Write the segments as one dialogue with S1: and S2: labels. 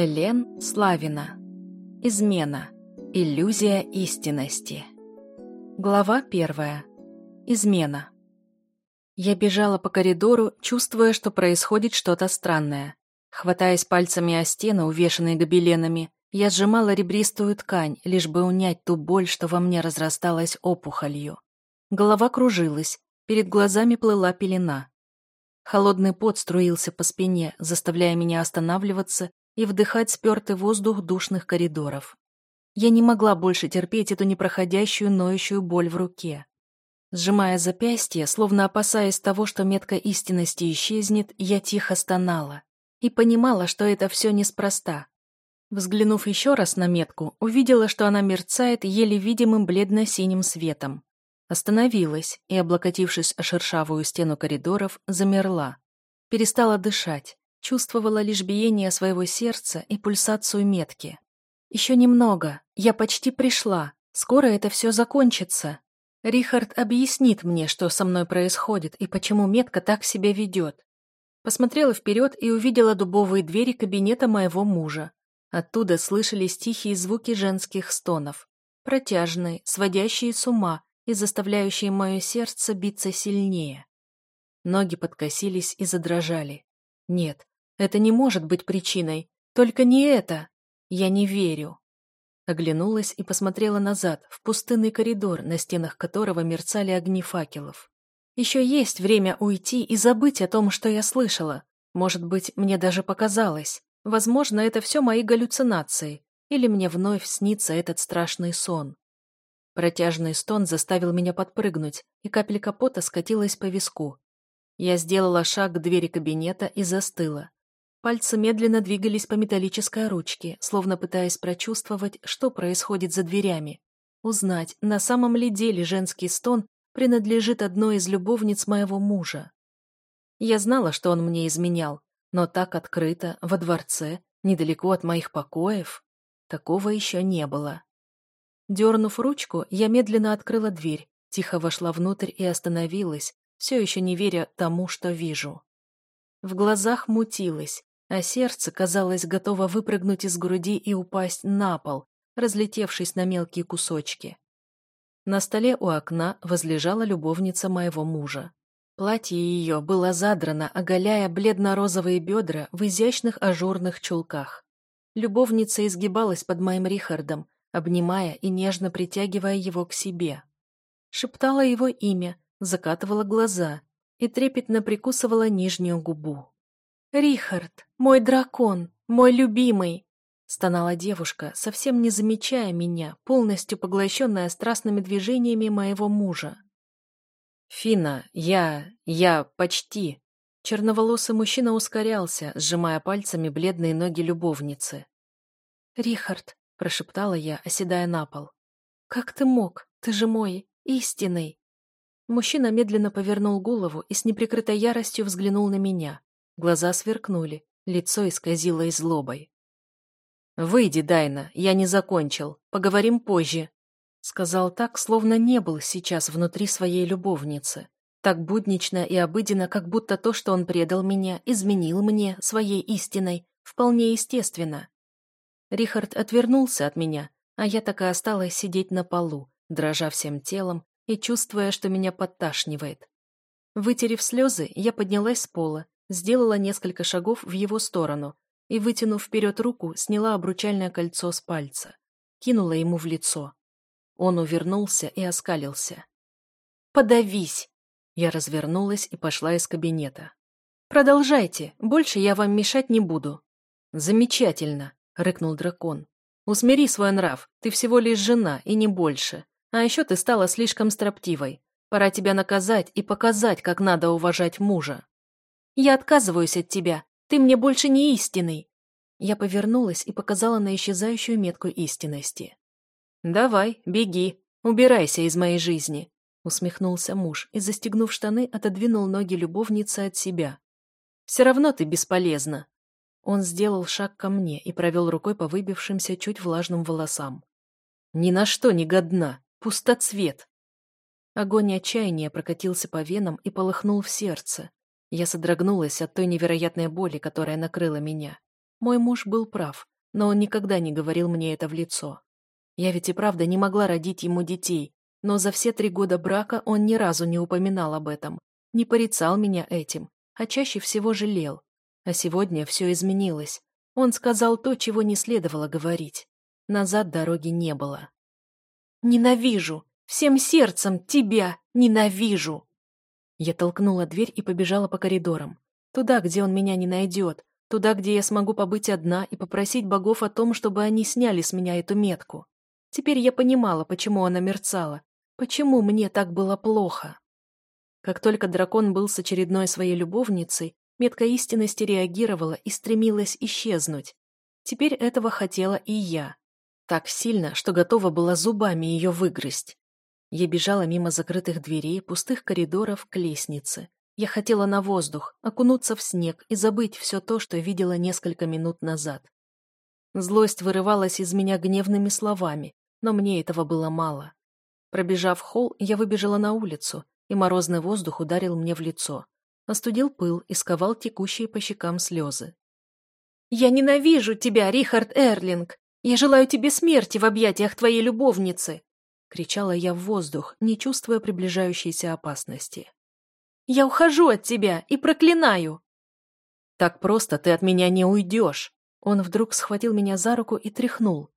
S1: Элен Славина. Измена. Иллюзия истинности. Глава первая. Измена. Я бежала по коридору, чувствуя, что происходит что-то странное. Хватаясь пальцами о стены, увешанные гобеленами, я сжимала ребристую ткань, лишь бы унять ту боль, что во мне разрасталась опухолью. Голова кружилась, перед глазами плыла пелена. Холодный пот струился по спине, заставляя меня останавливаться и вдыхать спертый воздух душных коридоров. Я не могла больше терпеть эту непроходящую ноющую боль в руке. Сжимая запястье, словно опасаясь того, что метка истинности исчезнет, я тихо стонала. И понимала, что это все неспроста. Взглянув еще раз на метку, увидела, что она мерцает еле видимым бледно-синим светом. Остановилась и, облокотившись о шершавую стену коридоров, замерла. Перестала дышать. Чувствовала лишь биение своего сердца и пульсацию метки. Еще немного, я почти пришла, скоро это все закончится. Рихард объяснит мне, что со мной происходит и почему метка так себя ведет. Посмотрела вперед и увидела дубовые двери кабинета моего мужа. Оттуда слышались тихие звуки женских стонов, протяжные, сводящие с ума и заставляющие мое сердце биться сильнее. Ноги подкосились и задрожали. Нет, это не может быть причиной. Только не это. Я не верю. Оглянулась и посмотрела назад, в пустынный коридор, на стенах которого мерцали огни факелов. Еще есть время уйти и забыть о том, что я слышала. Может быть, мне даже показалось. Возможно, это все мои галлюцинации. Или мне вновь снится этот страшный сон. Протяжный стон заставил меня подпрыгнуть, и капелька пота скатилась по виску. Я сделала шаг к двери кабинета и застыла. Пальцы медленно двигались по металлической ручке, словно пытаясь прочувствовать, что происходит за дверями. Узнать, на самом ли деле женский стон принадлежит одной из любовниц моего мужа. Я знала, что он мне изменял, но так открыто, во дворце, недалеко от моих покоев, такого еще не было. Дернув ручку, я медленно открыла дверь, тихо вошла внутрь и остановилась, все еще не веря тому, что вижу. В глазах мутилось, а сердце, казалось, готово выпрыгнуть из груди и упасть на пол, разлетевшись на мелкие кусочки. На столе у окна возлежала любовница моего мужа. Платье ее было задрано, оголяя бледно-розовые бедра в изящных ажурных чулках. Любовница изгибалась под моим Рихардом, обнимая и нежно притягивая его к себе. Шептала его имя, закатывала глаза и трепетно прикусывала нижнюю губу. «Рихард, мой дракон, мой любимый!» стонала девушка, совсем не замечая меня, полностью поглощенная страстными движениями моего мужа.
S2: «Фина, я... я... почти...» Черноволосый мужчина ускорялся, сжимая пальцами бледные ноги любовницы.
S1: «Рихард», — прошептала я, оседая на пол. «Как ты мог? Ты же мой, истинный!» Мужчина медленно повернул голову и с неприкрытой яростью взглянул на меня. Глаза сверкнули, лицо исказило злобой.
S2: «Выйди, Дайна, я не закончил. Поговорим позже», — сказал так, словно не был сейчас внутри своей любовницы. Так буднично и обыденно, как будто то, что он предал меня, изменил мне, своей истиной, вполне естественно. Рихард отвернулся от меня, а я так и осталась сидеть на полу, дрожа всем телом и чувствуя, что меня подташнивает. Вытерев слезы, я поднялась с пола сделала несколько шагов в его сторону и, вытянув вперед руку, сняла обручальное кольцо с пальца. Кинула ему в лицо. Он увернулся и оскалился. «Подавись!» Я развернулась и пошла из кабинета. «Продолжайте, больше я вам мешать не буду». «Замечательно!» — рыкнул дракон. «Усмири свой нрав, ты всего лишь жена, и не больше. А еще ты стала слишком строптивой. Пора тебя наказать и показать, как надо уважать мужа». Я отказываюсь от тебя. Ты мне больше не истинный. Я повернулась и показала на исчезающую метку истинности. «Давай, беги, убирайся из моей жизни», — усмехнулся муж и, застегнув штаны, отодвинул ноги любовницы от себя. «Все равно ты бесполезна». Он сделал шаг ко мне и провел рукой по выбившимся чуть влажным волосам. «Ни на что не годна, пустоцвет». Огонь отчаяния прокатился по венам и полыхнул в сердце, я содрогнулась от той невероятной боли, которая накрыла меня. Мой муж был прав, но он никогда не говорил мне это в лицо. Я ведь и правда не могла родить ему детей, но за все три года брака он ни разу не упоминал об этом, не порицал меня этим, а чаще всего жалел. А сегодня все изменилось. Он сказал то, чего не следовало говорить. Назад дороги не было. «Ненавижу! Всем сердцем тебя ненавижу!» Я толкнула дверь и побежала по коридорам. Туда, где он меня не найдет, Туда, где я смогу побыть одна и попросить богов о том, чтобы они сняли с меня эту метку. Теперь я понимала, почему она мерцала, почему мне так было плохо. Как только дракон был с очередной своей любовницей, метка истинности реагировала и стремилась исчезнуть. Теперь этого хотела и я. Так сильно, что готова была зубами ее выгрызть. Я бежала мимо закрытых дверей, пустых коридоров к лестнице. Я хотела на воздух, окунуться в снег и забыть все то, что видела несколько минут назад. Злость вырывалась из меня гневными словами, но мне этого было мало. Пробежав холл, я выбежала на улицу, и морозный воздух ударил мне в лицо. Остудил пыл и сковал текущие по щекам слезы. «Я ненавижу тебя, Рихард Эрлинг! Я желаю тебе смерти в объятиях твоей любовницы!» — кричала я в воздух, не чувствуя приближающейся опасности. Я ухожу от тебя и проклинаю!» «Так просто ты от меня не уйдешь!» Он вдруг схватил меня за руку и тряхнул.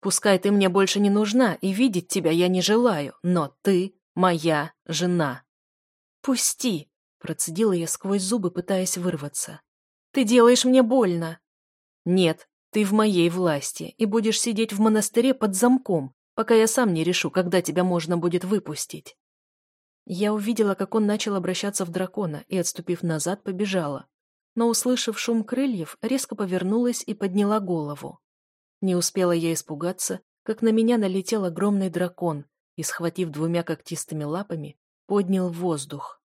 S2: «Пускай ты мне больше не нужна, и видеть тебя я не желаю, но ты моя жена!» «Пусти!» – процедила я сквозь зубы, пытаясь вырваться. «Ты делаешь мне больно!» «Нет, ты в моей власти и будешь сидеть в монастыре под замком, пока я сам не решу, когда тебя можно будет выпустить». Я увидела, как он начал обращаться в дракона и, отступив назад, побежала. Но, услышав шум крыльев, резко повернулась и подняла голову. Не успела я испугаться, как на меня налетел огромный дракон и, схватив двумя когтистыми лапами, поднял в воздух.